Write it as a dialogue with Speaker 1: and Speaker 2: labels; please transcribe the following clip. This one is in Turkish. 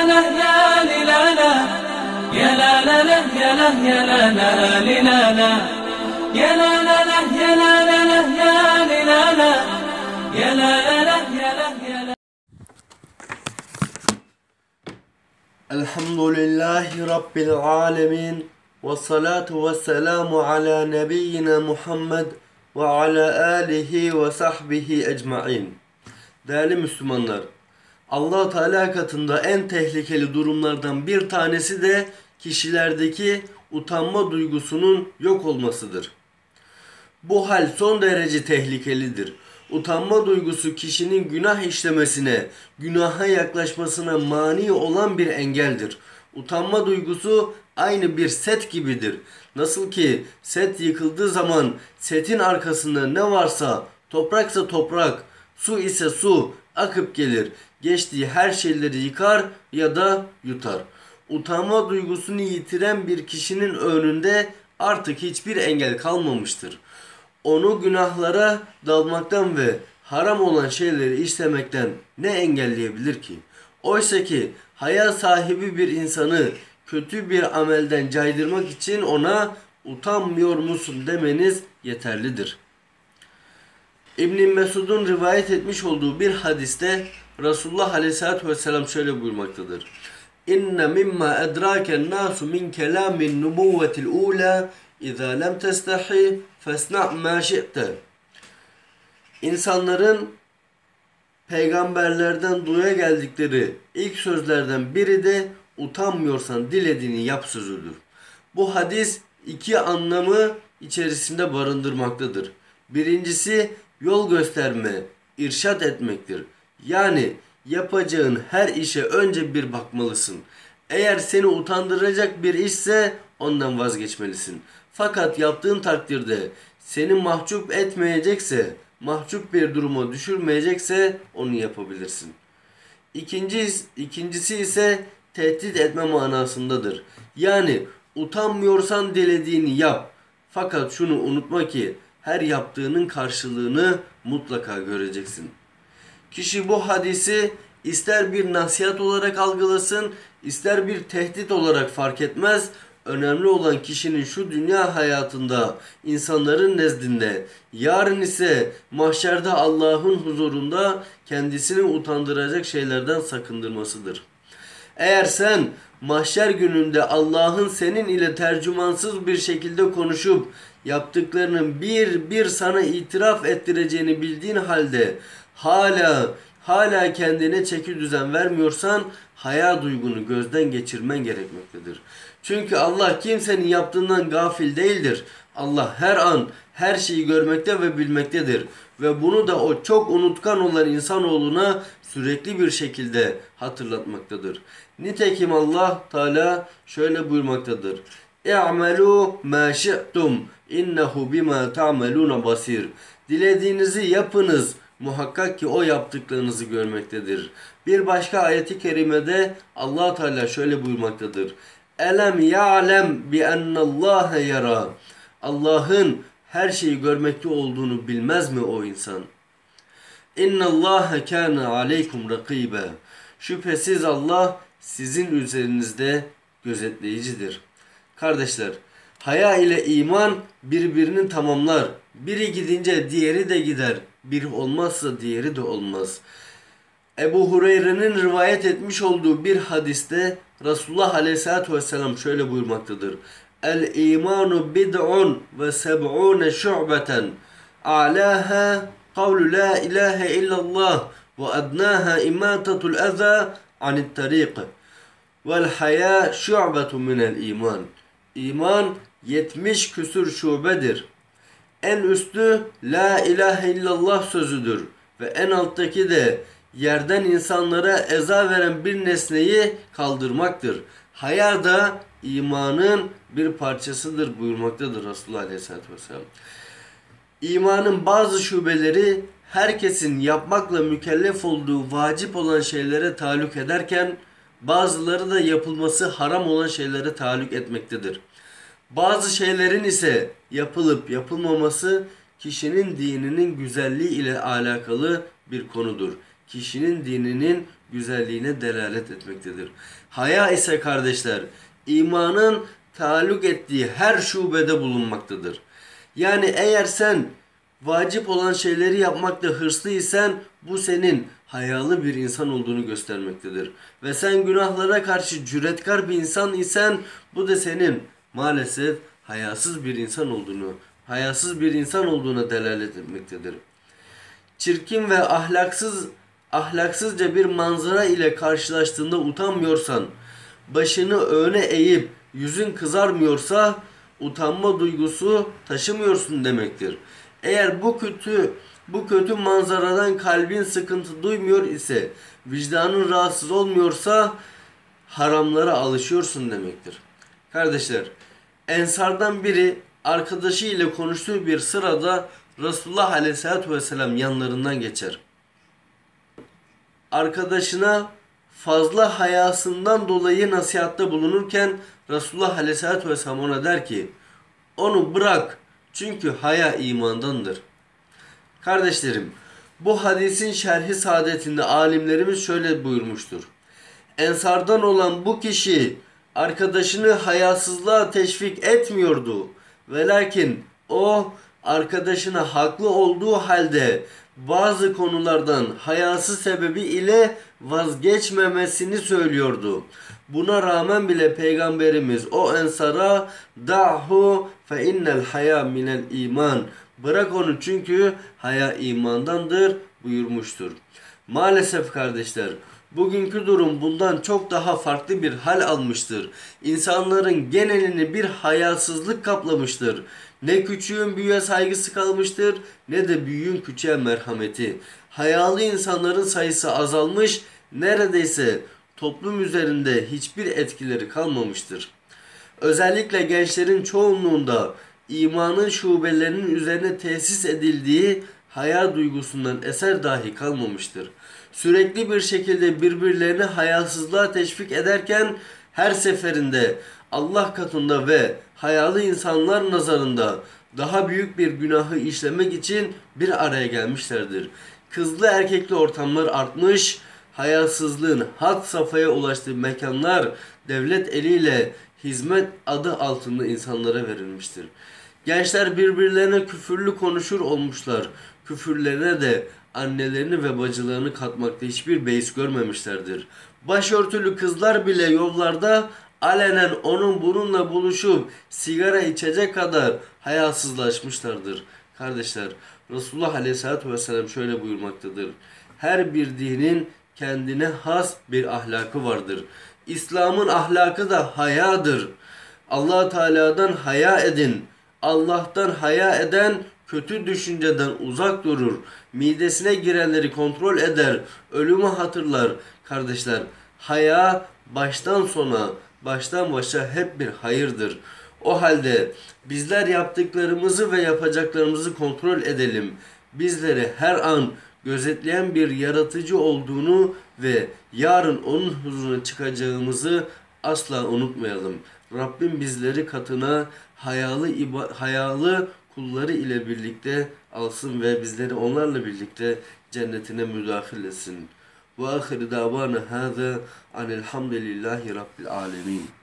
Speaker 1: يا يا يا يا يا يا يا يا يا يا
Speaker 2: الحمد لله رب العالمين والصلاة والسلام على نبينا ve ala alihi ve sahbihi ecmain. Müslümanlar, Allah Teala katında en tehlikeli durumlardan bir tanesi de kişilerdeki utanma duygusunun yok olmasıdır. Bu hal son derece tehlikelidir. Utanma duygusu kişinin günah işlemesine, günaha yaklaşmasına mani olan bir engeldir. Utanma duygusu aynı bir set gibidir. Nasıl ki set yıkıldığı zaman setin arkasında ne varsa topraksa toprak, su ise su akıp gelir. Geçtiği her şeyleri yıkar ya da yutar. Utanma duygusunu yitiren bir kişinin önünde artık hiçbir engel kalmamıştır onu günahlara dalmaktan ve haram olan şeyleri işlemekten ne engelleyebilir ki? Oysa ki haya sahibi bir insanı kötü bir amelden caydırmak için ona utanmıyor musun demeniz yeterlidir. İbn Mesud'un rivayet etmiş olduğu bir hadiste Resulullah Aleyhisselatü Vesselam şöyle buyurmaktadır. İnne mimma edraken nasu min kelamin nubuvvetil ula İza lem testahi fesna ma şi'te. İnsanların peygamberlerden duya geldikleri ilk sözlerden biri de utanmıyorsan dilediğini yap sözüdür. Bu hadis iki anlamı içerisinde barındırmaktadır. Birincisi yol gösterme, irşat etmektir. Yani yapacağın her işe önce bir bakmalısın. Eğer seni utandıracak bir işse ondan vazgeçmelisin. Fakat yaptığın takdirde seni mahcup etmeyecekse, mahcup bir duruma düşürmeyecekse onu yapabilirsin. İkinci, ikincisi ise tehdit etme manasındadır. Yani utanmıyorsan dilediğini yap. Fakat şunu unutma ki her yaptığının karşılığını mutlaka göreceksin. Kişi bu hadisi ister bir nasihat olarak algılasın, ister bir tehdit olarak fark etmez önemli olan kişinin şu dünya hayatında insanların nezdinde yarın ise mahşerde Allah'ın huzurunda kendisini utandıracak şeylerden sakındırmasıdır. Eğer sen mahşer gününde Allah'ın senin ile tercümansız bir şekilde konuşup yaptıklarının bir bir sana itiraf ettireceğini bildiğin halde hala hala kendine çeki düzen vermiyorsan haya duygunu gözden geçirmen gerekmektedir. Çünkü Allah kimsenin yaptığından gafil değildir. Allah her an her şeyi görmekte ve bilmektedir. Ve bunu da o çok unutkan olan insanoğluna sürekli bir şekilde hatırlatmaktadır. Nitekim Allah Teala şöyle buyurmaktadır. İ'melû mâ şi'tum innehu bima ta'melûne basir. Dilediğinizi yapınız. Muhakkak ki o yaptıklarınızı görmektedir. Bir başka ayeti kerimede Allah Teala şöyle buyurmaktadır. Elem ya'lem bi Allah yara. Allah'ın her şeyi görmekte olduğunu bilmez mi o insan? İnna Allah kana aleykum rakibe. Şüphesiz Allah sizin üzerinizde gözetleyicidir. Kardeşler, haya ile iman birbirini tamamlar. Biri gidince diğeri de gider. Biri olmazsa diğeri de olmaz. Ebu Hureyre'nin rivayet etmiş olduğu bir hadiste Resulullah Aleyhisselatü Vesselam şöyle buyurmaktadır. El imanu bid'un ve seb'une şu'beten a'laha kavlu la ilahe illallah ve adnaha imatatul eza anit tariq vel haya şu'betu minel iman. İman 70 küsür şubedir. En üstü la ilahe illallah sözüdür ve en alttaki de yerden insanlara eza veren bir nesneyi kaldırmaktır. Haya da imanın bir parçasıdır buyurmaktadır Resulullah Aleyhisselatü Vesselam. İmanın bazı şubeleri herkesin yapmakla mükellef olduğu vacip olan şeylere taluk ederken bazıları da yapılması haram olan şeylere taluk etmektedir. Bazı şeylerin ise yapılıp yapılmaması kişinin dininin güzelliği ile alakalı bir konudur kişinin dininin güzelliğine delalet etmektedir. Haya ise kardeşler imanın taalluk ettiği her şubede bulunmaktadır. Yani eğer sen vacip olan şeyleri yapmakta hırslıysan bu senin hayalı bir insan olduğunu göstermektedir. Ve sen günahlara karşı cüretkar bir insan isen bu da senin maalesef hayasız bir insan olduğunu, hayasız bir insan olduğuna delalet etmektedir. Çirkin ve ahlaksız ahlaksızca bir manzara ile karşılaştığında utanmıyorsan, başını öne eğip yüzün kızarmıyorsa utanma duygusu taşımıyorsun demektir. Eğer bu kötü bu kötü manzaradan kalbin sıkıntı duymuyor ise, vicdanın rahatsız olmuyorsa haramlara alışıyorsun demektir. Kardeşler, Ensardan biri arkadaşı ile konuştuğu bir sırada Resulullah Aleyhisselatü Vesselam yanlarından geçer. Arkadaşına fazla hayasından dolayı nasihatte bulunurken Resulullah Aleyhisselatü Vesselam ona der ki onu bırak çünkü haya imandandır. Kardeşlerim bu hadisin şerhi saadetinde alimlerimiz şöyle buyurmuştur. Ensardan olan bu kişi arkadaşını hayasızlığa teşvik etmiyordu. Ve lakin o arkadaşına haklı olduğu halde bazı konulardan hayası sebebi ile vazgeçmemesini söylüyordu. Buna rağmen bile peygamberimiz o ensara dahu fe innel haya minel iman bırak onu çünkü haya imandandır buyurmuştur. Maalesef kardeşler Bugünkü durum bundan çok daha farklı bir hal almıştır. İnsanların genelini bir hayasızlık kaplamıştır. Ne küçüğün büyüğe saygısı kalmıştır ne de büyüğün küçüğe merhameti. Hayalı insanların sayısı azalmış, neredeyse toplum üzerinde hiçbir etkileri kalmamıştır. Özellikle gençlerin çoğunluğunda imanın şubelerinin üzerine tesis edildiği hayal duygusundan eser dahi kalmamıştır. Sürekli bir şekilde birbirlerini hayasızlığa teşvik ederken her seferinde Allah katında ve hayalı insanlar nazarında daha büyük bir günahı işlemek için bir araya gelmişlerdir. Kızlı erkekli ortamlar artmış, hayasızlığın hat safhaya ulaştığı mekanlar devlet eliyle hizmet adı altında insanlara verilmiştir. Gençler birbirlerine küfürlü konuşur olmuşlar. Küfürlerine de annelerini ve bacılarını katmakta hiçbir beis görmemişlerdir. Başörtülü kızlar bile yollarda alenen onun bununla buluşup sigara içecek kadar hayasızlaşmışlardır. Kardeşler Resulullah Aleyhisselatü Vesselam şöyle buyurmaktadır. Her bir dinin kendine has bir ahlakı vardır. İslam'ın ahlakı da hayadır. allah Teala'dan haya edin. Allah'tan haya eden kötü düşünceden uzak durur. Midesine girenleri kontrol eder. Ölümü hatırlar. Kardeşler haya baştan sona, baştan başa hep bir hayırdır. O halde bizler yaptıklarımızı ve yapacaklarımızı kontrol edelim. Bizleri her an gözetleyen bir yaratıcı olduğunu ve yarın onun huzuruna çıkacağımızı asla unutmayalım. Rabbim bizleri katına hayalı hayalı kulları ile birlikte alsın ve bizleri onlarla birlikte cennetine müdahil etsin. Ve ahir davana hâzâ anelhamdülillahi rabbil alemin.